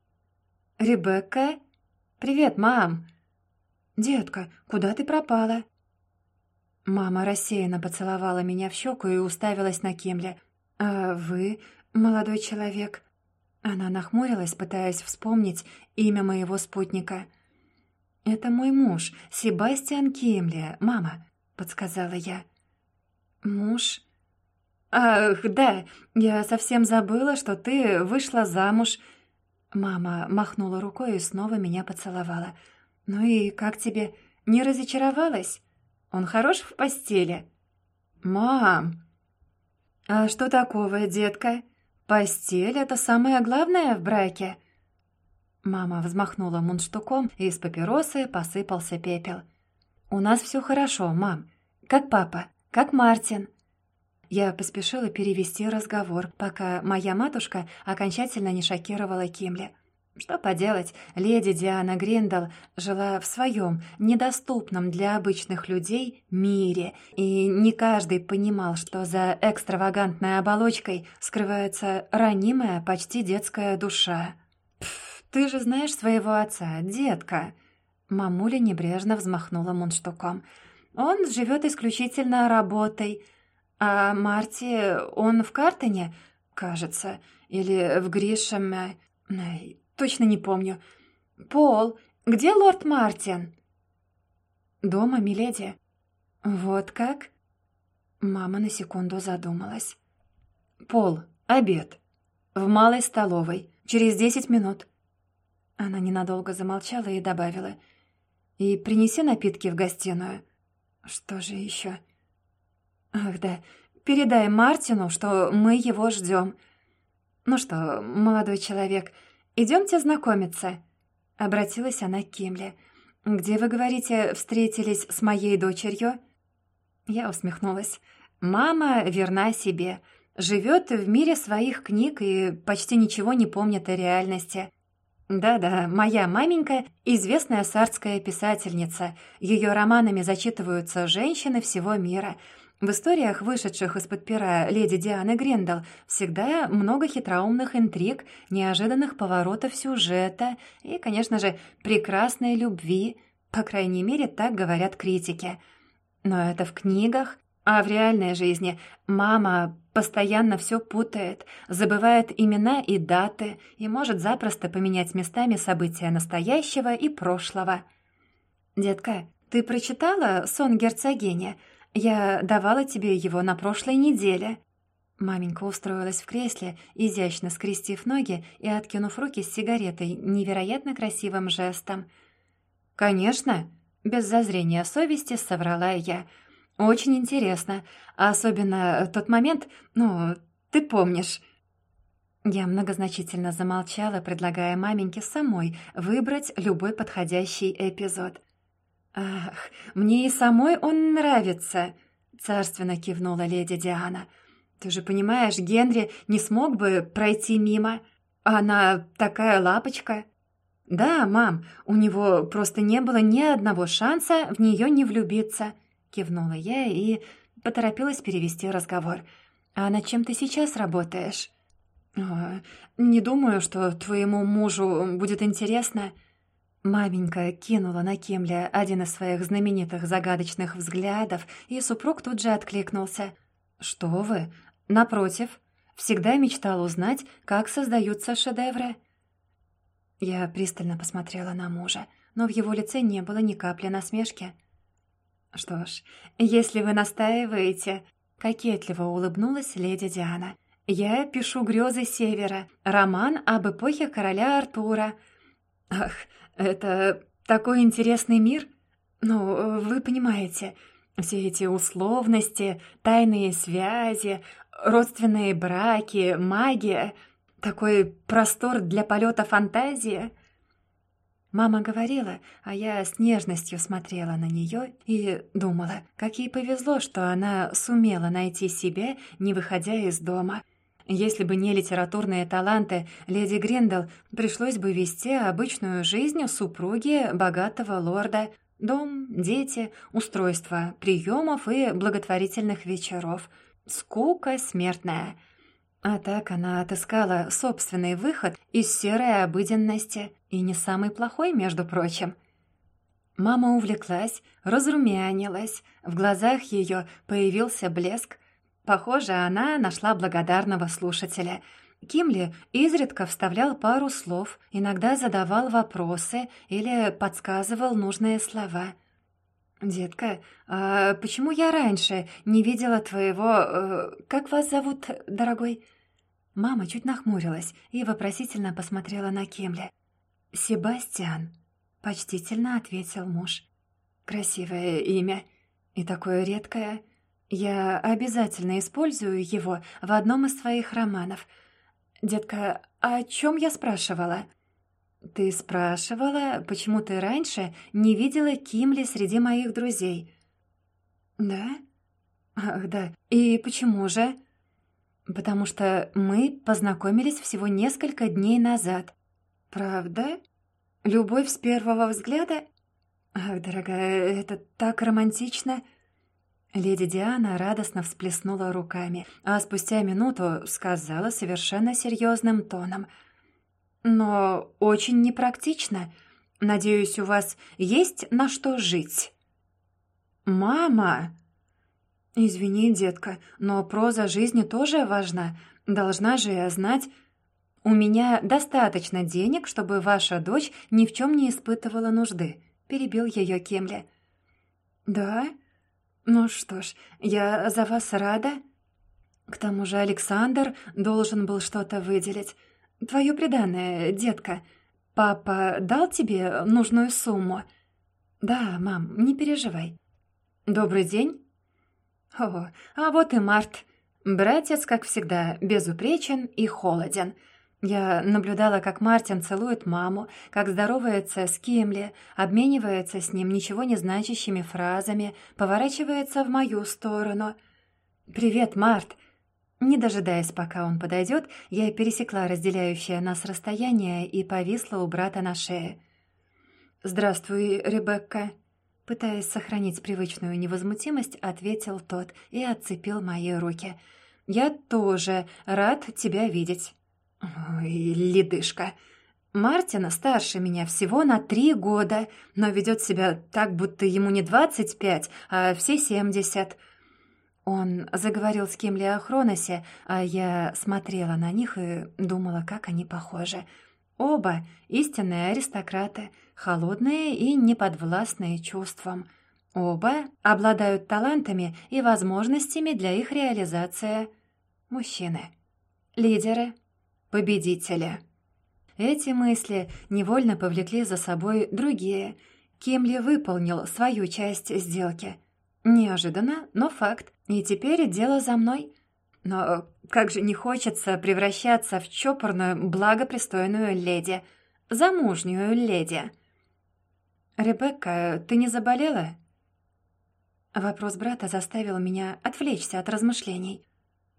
«Ребекка? Привет, мам!» «Детка, куда ты пропала?» Мама рассеянно поцеловала меня в щеку и уставилась на Кемля. «А вы, молодой человек?» Она нахмурилась, пытаясь вспомнить имя моего спутника. «Это мой муж, Себастьян Кимли, мама», — подсказала я. «Муж?» «Ах, да, я совсем забыла, что ты вышла замуж». Мама махнула рукой и снова меня поцеловала. «Ну и как тебе? Не разочаровалась? Он хорош в постели?» «Мам!» «А что такого, детка?» Постель — это самое главное в браке». Мама взмахнула мундштуком, и из папиросы посыпался пепел. «У нас все хорошо, мам. Как папа, как Мартин». Я поспешила перевести разговор, пока моя матушка окончательно не шокировала Кимли. Что поделать, леди Диана Гриндал жила в своем, недоступном для обычных людей, мире, и не каждый понимал, что за экстравагантной оболочкой скрывается ранимая, почти детская душа. «Пф, ты же знаешь своего отца, детка!» Мамуля небрежно взмахнула мундштуком. «Он живет исключительно работой. А Марти, он в Картоне, кажется, или в Гришеме...» Точно не помню. Пол, где лорд Мартин? Дома, миледи. Вот как? Мама на секунду задумалась. Пол, обед. В малой столовой. Через десять минут. Она ненадолго замолчала и добавила. И принеси напитки в гостиную. Что же еще? Ах да, передай Мартину, что мы его ждем. Ну что, молодой человек, «Идемте знакомиться», — обратилась она к Кимле. «Где, вы говорите, встретились с моей дочерью?» Я усмехнулась. «Мама верна себе, живет в мире своих книг и почти ничего не помнит о реальности. Да-да, моя маменька — известная сардская писательница. Ее романами зачитываются женщины всего мира — в историях, вышедших из-под пера леди Дианы Грендел, всегда много хитроумных интриг, неожиданных поворотов сюжета и, конечно же, прекрасной любви, по крайней мере, так говорят критики. Но это в книгах, а в реальной жизни мама постоянно все путает, забывает имена и даты и может запросто поменять местами события настоящего и прошлого. «Детка, ты прочитала «Сон герцогини»?» «Я давала тебе его на прошлой неделе». Маменька устроилась в кресле, изящно скрестив ноги и откинув руки с сигаретой невероятно красивым жестом. «Конечно!» — без зазрения совести соврала я. «Очень интересно. Особенно тот момент, ну, ты помнишь». Я многозначительно замолчала, предлагая маменьке самой выбрать любой подходящий эпизод. «Ах, мне и самой он нравится!» — царственно кивнула леди Диана. «Ты же понимаешь, Генри не смог бы пройти мимо. Она такая лапочка». «Да, мам, у него просто не было ни одного шанса в нее не влюбиться», — кивнула я и поторопилась перевести разговор. «А над чем ты сейчас работаешь?» «А, «Не думаю, что твоему мужу будет интересно». Маменька кинула на Кемля один из своих знаменитых загадочных взглядов, и супруг тут же откликнулся. «Что вы? Напротив, всегда мечтал узнать, как создаются шедевры». Я пристально посмотрела на мужа, но в его лице не было ни капли насмешки. «Что ж, если вы настаиваете...» — кокетливо улыбнулась леди Диана. «Я пишу «Грезы Севера», роман об эпохе короля Артура». «Ах, это такой интересный мир. Ну, вы понимаете, все эти условности, тайные связи, родственные браки, магия, такой простор для полета фантазии. Мама говорила, а я с нежностью смотрела на нее и думала, как ей повезло, что она сумела найти себя, не выходя из дома — если бы не литературные таланты, леди Гриндел пришлось бы вести обычную жизнь супруги богатого лорда. Дом, дети, устройство приемов и благотворительных вечеров. Скука смертная. А так она отыскала собственный выход из серой обыденности, и не самый плохой, между прочим. Мама увлеклась, разрумянилась, в глазах ее появился блеск, Похоже, она нашла благодарного слушателя. Кимли изредка вставлял пару слов, иногда задавал вопросы или подсказывал нужные слова. «Детка, а почему я раньше не видела твоего... Э, как вас зовут, дорогой?» Мама чуть нахмурилась и вопросительно посмотрела на Кимли. «Себастьян», — почтительно ответил муж. «Красивое имя и такое редкое». Я обязательно использую его в одном из своих романов. Детка, о чем я спрашивала? Ты спрашивала, почему ты раньше не видела Кимли среди моих друзей. Да? Ах, да. И почему же? Потому что мы познакомились всего несколько дней назад. Правда? Любовь с первого взгляда? Ах, дорогая, это так романтично. Леди Диана радостно всплеснула руками, а спустя минуту сказала совершенно серьезным тоном. «Но очень непрактично. Надеюсь, у вас есть на что жить?» «Мама!» «Извини, детка, но проза жизни тоже важна. Должна же я знать...» «У меня достаточно денег, чтобы ваша дочь ни в чем не испытывала нужды», — перебил ее Кемли. «Да?» «Ну что ж, я за вас рада. К тому же Александр должен был что-то выделить. Твое преданное, детка. Папа дал тебе нужную сумму?» «Да, мам, не переживай». «Добрый день». «О, а вот и Март. Братец, как всегда, безупречен и холоден». Я наблюдала, как Мартин целует маму, как здоровается с Кимли, обменивается с ним ничего не значащими фразами, поворачивается в мою сторону. «Привет, Март!» Не дожидаясь, пока он подойдет, я пересекла разделяющее нас расстояние и повисла у брата на шее. «Здравствуй, Ребекка!» Пытаясь сохранить привычную невозмутимость, ответил тот и отцепил мои руки. «Я тоже рад тебя видеть». Ой, ледышка. Мартина старше меня всего на три года, но ведет себя так, будто ему не двадцать пять, а все семьдесят. Он заговорил с Кимли о Хроносе, а я смотрела на них и думала, как они похожи. Оба истинные аристократы, холодные и неподвластные чувствам. Оба обладают талантами и возможностями для их реализации. Мужчины. Лидеры победителя. Эти мысли невольно повлекли за собой другие. Кемли выполнил свою часть сделки. Неожиданно, но факт. И теперь дело за мной. Но как же не хочется превращаться в чопорную, благопристойную леди, замужнюю леди. «Ребекка, ты не заболела?» Вопрос брата заставил меня отвлечься от размышлений.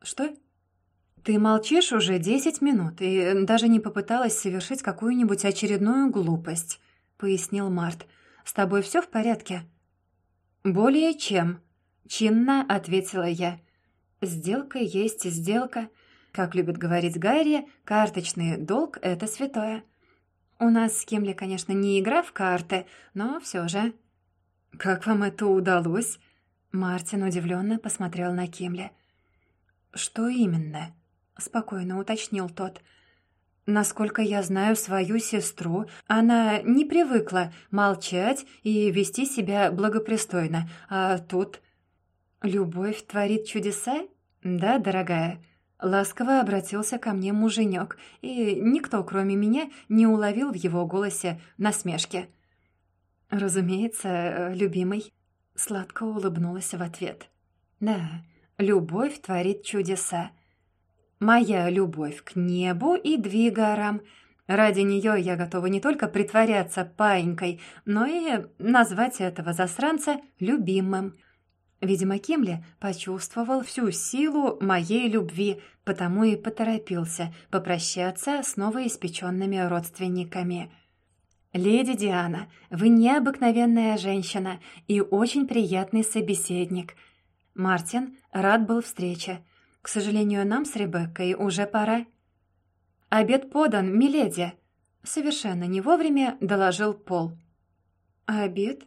«Что?» «Ты молчишь уже десять минут и даже не попыталась совершить какую-нибудь очередную глупость», — пояснил Март. «С тобой все в порядке?» «Более чем», — чинно ответила я. «Сделка есть сделка. Как любит говорить Гарри, карточный долг — это святое. У нас с Кимли, конечно, не игра в карты, но все же». «Как вам это удалось?» Мартин удивленно посмотрел на Кимли. «Что именно?» — спокойно уточнил тот. «Насколько я знаю свою сестру, она не привыкла молчать и вести себя благопристойно, а тут...» «Любовь творит чудеса? Да, дорогая?» Ласково обратился ко мне муженек, и никто, кроме меня, не уловил в его голосе насмешки. «Разумеется, любимый», Сладко улыбнулась в ответ. «Да, любовь творит чудеса. Моя любовь к небу и двигарам. Ради нее я готова не только притворяться паинькой, но и назвать этого засранца любимым». Видимо, Кимли почувствовал всю силу моей любви, потому и поторопился попрощаться с новоиспеченными родственниками – «Леди Диана, вы необыкновенная женщина и очень приятный собеседник. Мартин рад был встрече. К сожалению, нам с Ребеккой уже пора». «Обед подан, миледи!» Совершенно не вовремя доложил Пол. «Обед?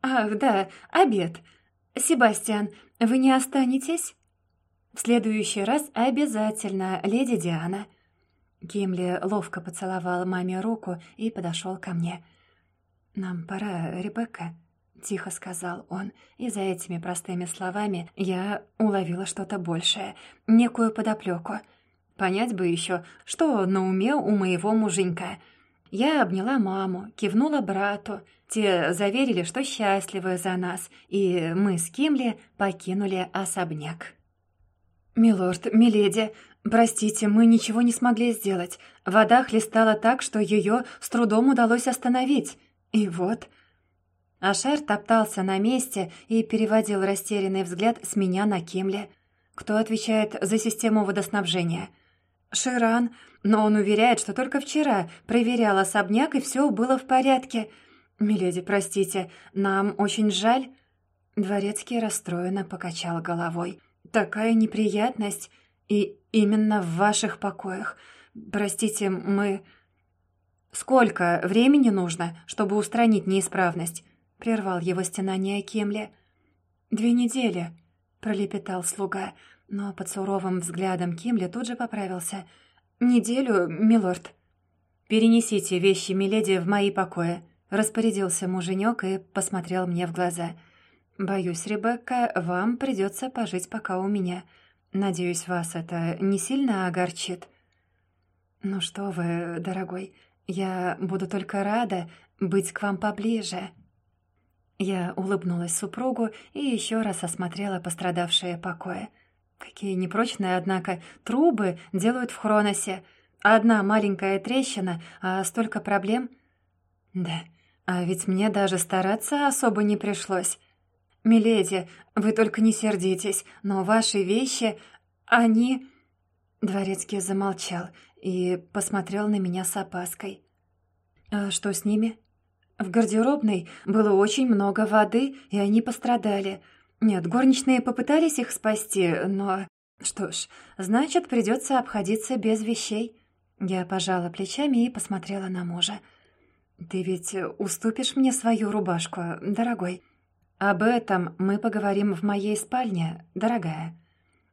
Ах, да, обед. Себастьян, вы не останетесь?» «В следующий раз обязательно, леди Диана». Гимли ловко поцеловал маме руку и подошел ко мне. «Нам пора, Ребекка», — тихо сказал он, и за этими простыми словами я уловила что-то большее, некую подоплеку. Понять бы еще, что на уме у моего муженька. Я обняла маму, кивнула брату. Те заверили, что счастливы за нас, и мы с Кимли покинули особняк. «Милорд, миледи, простите, мы ничего не смогли сделать. Вода хлестала так, что ее с трудом удалось остановить. И вот...» Ашер топтался на месте и переводил растерянный взгляд с меня на Кимли. «Кто отвечает за систему водоснабжения?» «Ширан, но он уверяет, что только вчера проверял особняк, и все было в порядке. Миледи, простите, нам очень жаль». Дворецкий расстроенно покачал головой. Такая неприятность. И именно в ваших покоях. Простите, мы... Сколько времени нужно, чтобы устранить неисправность? Прервал его стенание Кемли. Две недели, пролепетал слуга, но под суровым взглядом Кемли тут же поправился. «Неделю, милорд». «Перенесите вещи Миледи в мои покои», — распорядился муженек и посмотрел мне в глаза — «Боюсь, Ребекка, вам придется пожить пока у меня. Надеюсь, вас это не сильно огорчит?» «Ну что вы, дорогой, я буду только рада быть к вам поближе». Я улыбнулась супругу и еще раз осмотрела пострадавшие покои. Какие непрочные, однако, трубы делают в Хроносе. Одна маленькая трещина, а столько проблем. Да, а ведь мне даже стараться особо не пришлось. «Миледи, вы только не сердитесь, но ваши вещи, они...» Дворецкий замолчал и посмотрел на меня с опаской. «А что с ними?» «В гардеробной было очень много воды, и они пострадали. Нет, горничные попытались их спасти, но...» «Что ж, значит, придется обходиться без вещей». Я пожала плечами и посмотрела на мужа. «Ты ведь уступишь мне свою рубашку, дорогой?» «Об этом мы поговорим в моей спальне, дорогая».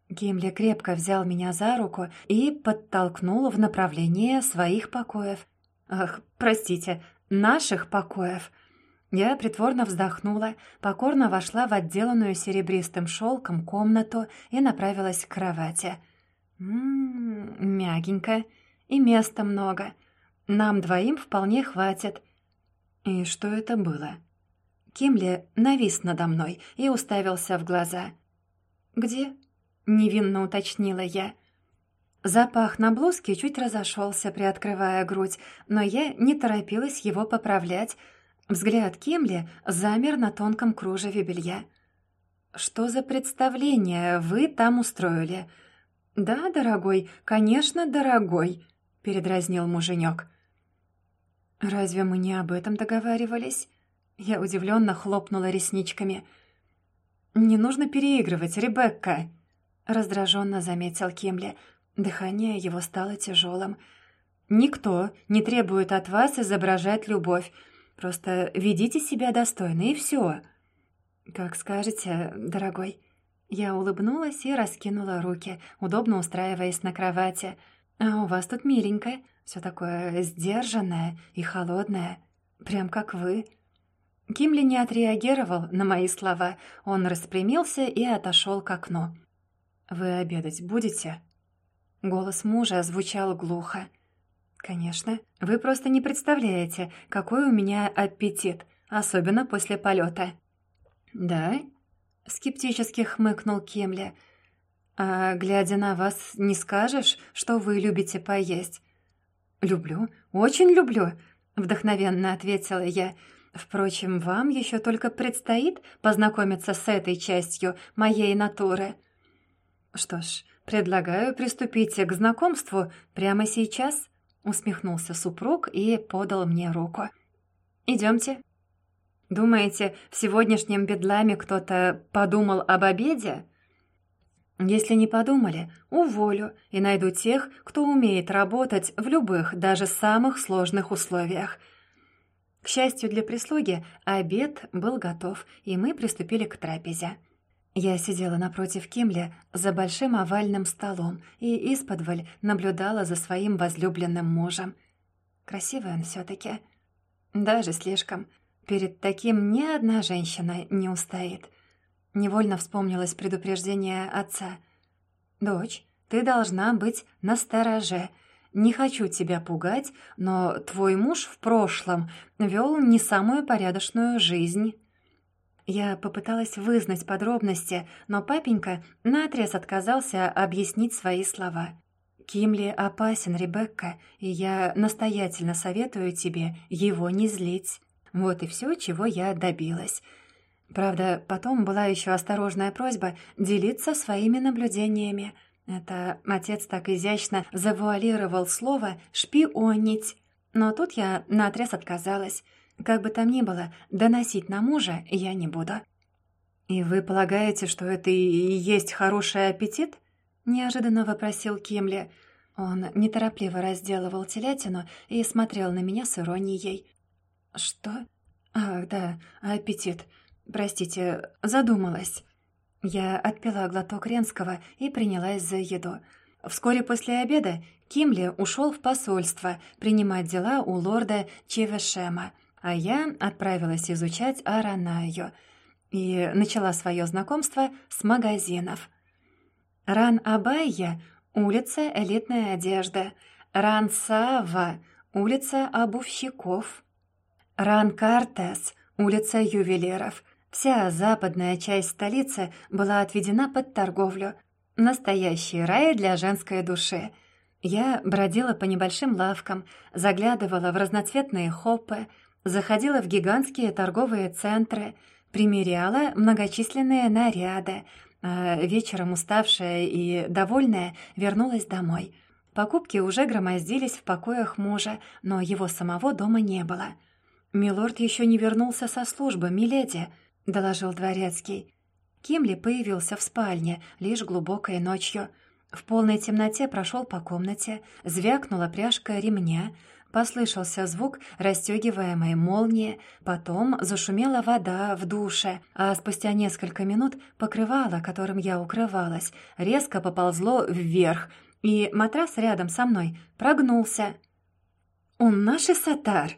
Гимли крепко взял меня за руку и подтолкнул в направлении своих покоев. «Ах, простите, наших покоев». Я притворно вздохнула, покорно вошла в отделанную серебристым шелком комнату и направилась к кровати. «Ммм, мягенько, и места много. Нам двоим вполне хватит». И что это было? Кимли навис надо мной и уставился в глаза. «Где?» невинно уточнила я. Запах на блузке чуть разошелся, приоткрывая грудь, но я не торопилась его поправлять. Взгляд Кимли замер на тонком кружеве белья. «Что за представление вы там устроили?» «Да, дорогой, конечно, дорогой», — передразнил муженек. «Разве мы не об этом договаривались?» Я удивленно хлопнула ресничками. «Не нужно переигрывать, Ребекка», — раздраженно заметил Кимли. Дыхание его стало тяжелым. «Никто не требует от вас изображать любовь. Просто ведите себя достойно, и все. «Как скажете, дорогой». Я улыбнулась и раскинула руки, удобно устраиваясь на кровати. «А у вас тут миленькое, все такое сдержанное и холодное, прям как вы». Кимли не отреагировал на мои слова. Он распрямился и отошел к окну. «Вы обедать будете?» Голос мужа звучал глухо. «Конечно. Вы просто не представляете, какой у меня аппетит, особенно после полета. «Да?» — скептически хмыкнул Кемля. «А глядя на вас, не скажешь, что вы любите поесть?» «Люблю, очень люблю», — вдохновенно ответила я. «Впрочем, вам еще только предстоит познакомиться с этой частью моей натуры». «Что ж, предлагаю приступить к знакомству прямо сейчас», — усмехнулся супруг и подал мне руку. «Идемте». Думаете, в сегодняшнем бедламе кто-то подумал об обеде? Если не подумали, уволю и найду тех, кто умеет работать в любых, даже самых сложных условиях. К счастью для прислуги, обед был готов, и мы приступили к трапезе. Я сидела напротив Кимли за большим овальным столом и исподволь наблюдала за своим возлюбленным мужем. Красивый он все таки Даже слишком. Перед таким ни одна женщина не устоит. Невольно вспомнилось предупреждение отца. «Дочь, ты должна быть настороже. Не хочу тебя пугать, но твой муж в прошлом вел не самую порядочную жизнь». Я попыталась вызнать подробности, но папенька наотрез отказался объяснить свои слова. «Кимли опасен, Ребекка, и я настоятельно советую тебе его не злить». Вот и все, чего я добилась. Правда, потом была еще осторожная просьба делиться своими наблюдениями. Это отец так изящно завуалировал слово «шпионить». Но тут я наотрез отказалась. Как бы там ни было, доносить на мужа я не буду. «И вы полагаете, что это и есть хороший аппетит?» — неожиданно вопросил Кимли. Он неторопливо разделывал телятину и смотрел на меня с иронией. «Что? Ах, да, аппетит. Простите, задумалась». Я отпила глоток Ренского и принялась за еду. Вскоре после обеда Кимли ушел в посольство принимать дела у лорда Чевешема, а я отправилась изучать Аранаю и начала свое знакомство с магазинов. Ран-Абайя — улица элитная одежда, Ран-Сава — улица обувщиков — Ранкартес, улица ювелиров. Вся западная часть столицы была отведена под торговлю. Настоящий рай для женской души. Я бродила по небольшим лавкам, заглядывала в разноцветные хоппы, заходила в гигантские торговые центры, примеряла многочисленные наряды, а вечером уставшая и довольная вернулась домой. Покупки уже громоздились в покоях мужа, но его самого дома не было — «Милорд еще не вернулся со службы, миледи», — доложил дворецкий. Кимли появился в спальне лишь глубокой ночью. В полной темноте прошел по комнате, звякнула пряжка ремня, послышался звук расстегиваемой молнии, потом зашумела вода в душе, а спустя несколько минут покрывало, которым я укрывалась, резко поползло вверх, и матрас рядом со мной прогнулся. «Он наш сатар!»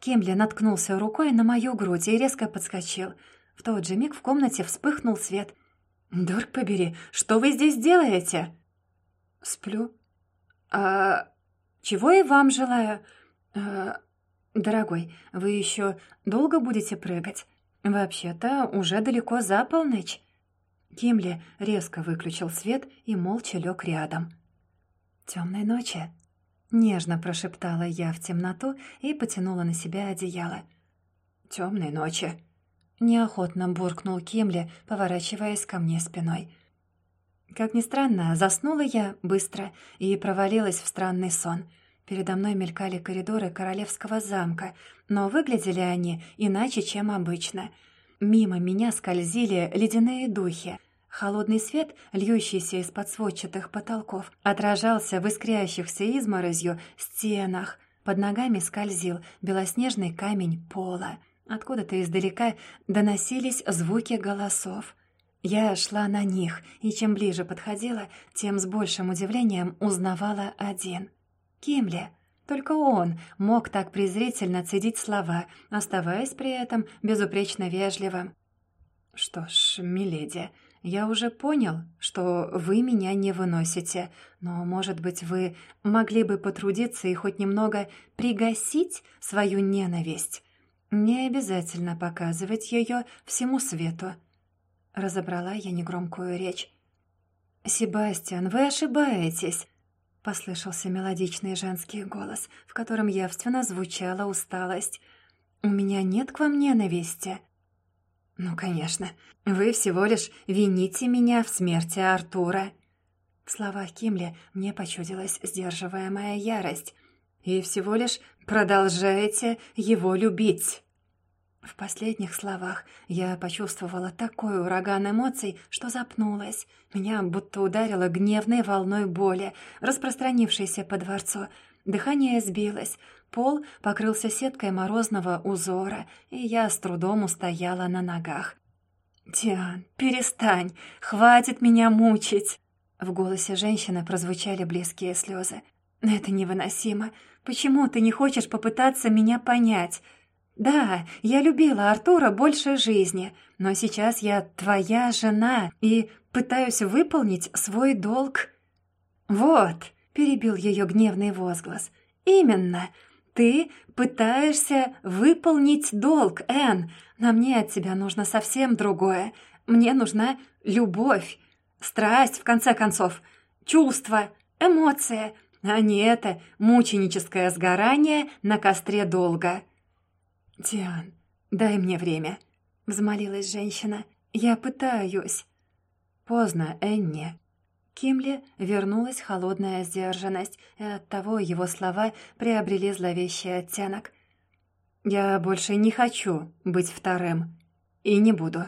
Кемли наткнулся рукой на мою грудь и резко подскочил. В тот же миг в комнате вспыхнул свет. «Дорг побери, что вы здесь делаете?» «Сплю». «А чего и вам желаю?» а, «Дорогой, вы еще долго будете прыгать? Вообще-то уже далеко за полночь». Кимли резко выключил свет и молча лег рядом. «Темной ночи?» — нежно прошептала я в темноту и потянула на себя одеяло. «Темной ночи!» — неохотно буркнул Кимли, поворачиваясь ко мне спиной. Как ни странно, заснула я быстро и провалилась в странный сон. Передо мной мелькали коридоры королевского замка, но выглядели они иначе, чем обычно. Мимо меня скользили ледяные духи — Холодный свет, льющийся из-под потолков, отражался в искрящихся изморозью стенах. Под ногами скользил белоснежный камень пола. Откуда-то издалека доносились звуки голосов. Я шла на них, и чем ближе подходила, тем с большим удивлением узнавала один. Кимли. Только он мог так презрительно цедить слова, оставаясь при этом безупречно вежливым. «Что ж, миледи, я уже понял, что вы меня не выносите, но, может быть, вы могли бы потрудиться и хоть немного пригасить свою ненависть. Не обязательно показывать ее всему свету». Разобрала я негромкую речь. «Себастьян, вы ошибаетесь!» — послышался мелодичный женский голос, в котором явственно звучала усталость. «У меня нет к вам ненависти». «Ну, конечно, вы всего лишь вините меня в смерти Артура». В словах Кимли мне почудилась сдерживаемая ярость. «И всего лишь продолжаете его любить». В последних словах я почувствовала такой ураган эмоций, что запнулась. Меня будто ударило гневной волной боли, распространившейся по дворцу. Дыхание сбилось, Пол покрылся сеткой морозного узора, и я с трудом устояла на ногах. «Диан, перестань! Хватит меня мучить!» В голосе женщины прозвучали близкие слезы. «Это невыносимо. Почему ты не хочешь попытаться меня понять? Да, я любила Артура больше жизни, но сейчас я твоя жена и пытаюсь выполнить свой долг». «Вот», — перебил ее гневный возглас, — «именно, ты пытаешься выполнить долг, Энн. На мне от тебя нужно совсем другое. Мне нужна любовь, страсть, в конце концов, чувство, эмоция, а не это мученическое сгорание на костре долга. «Диан, дай мне время», — взмолилась женщина. «Я пытаюсь». «Поздно, Энни», Кимли вернулась холодная сдержанность, и оттого его слова приобрели зловещий оттенок. «Я больше не хочу быть вторым. И не буду».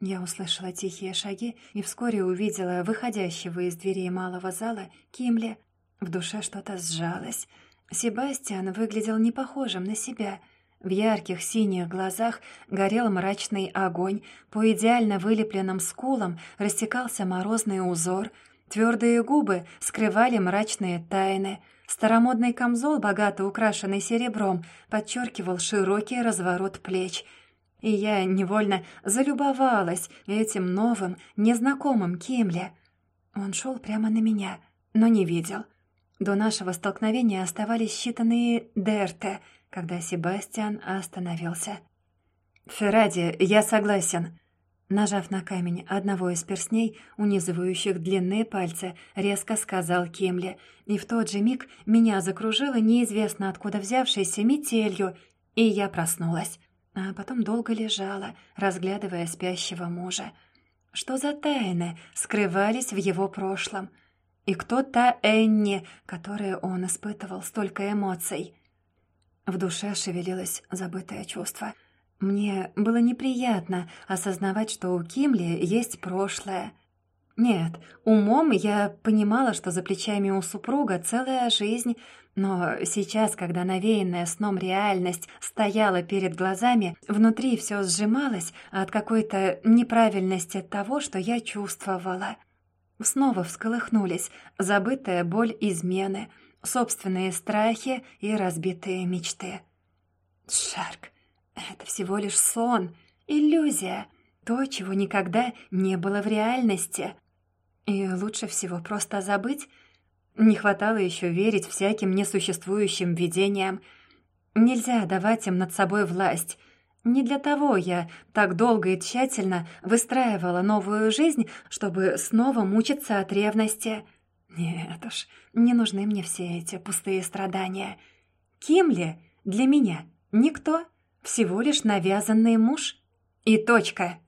Я услышала тихие шаги и вскоре увидела выходящего из дверей малого зала Кимли. В душе что-то сжалось. Себастьян выглядел не похожим на себя — в ярких синих глазах горел мрачный огонь, по идеально вылепленным скулам растекался морозный узор, твердые губы скрывали мрачные тайны, старомодный камзол, богато украшенный серебром, подчеркивал широкий разворот плеч. И я невольно залюбовалась этим новым, незнакомым Кимле. Он шел прямо на меня, но не видел. До нашего столкновения оставались считанные дерте — когда Себастьян остановился. «Ферради, я согласен». Нажав на камень одного из перстней, унизывающих длинные пальцы, резко сказал Кемли, и в тот же миг меня закружило неизвестно откуда взявшейся метелью, и я проснулась. А потом долго лежала, разглядывая спящего мужа. Что за тайны скрывались в его прошлом? И кто та Энни, которой он испытывал столько эмоций? В душе шевелилось забытое чувство. Мне было неприятно осознавать, что у Кимли есть прошлое. Нет, умом я понимала, что за плечами у супруга целая жизнь, но сейчас, когда навеянная сном реальность стояла перед глазами, внутри все сжималось от какой-то неправильности того, что я чувствовала. Снова всколыхнулись забытая боль измены — собственные страхи и разбитые мечты. Шарк, это всего лишь сон, иллюзия, то, чего никогда не было в реальности. И лучше всего просто забыть. Не хватало еще верить всяким несуществующим видениям. Нельзя давать им над собой власть. Не для того я так долго и тщательно выстраивала новую жизнь, чтобы снова мучиться от ревности. Нет уж, не нужны мне все эти пустые страдания. Кимли для меня никто, всего лишь навязанный муж. И точка.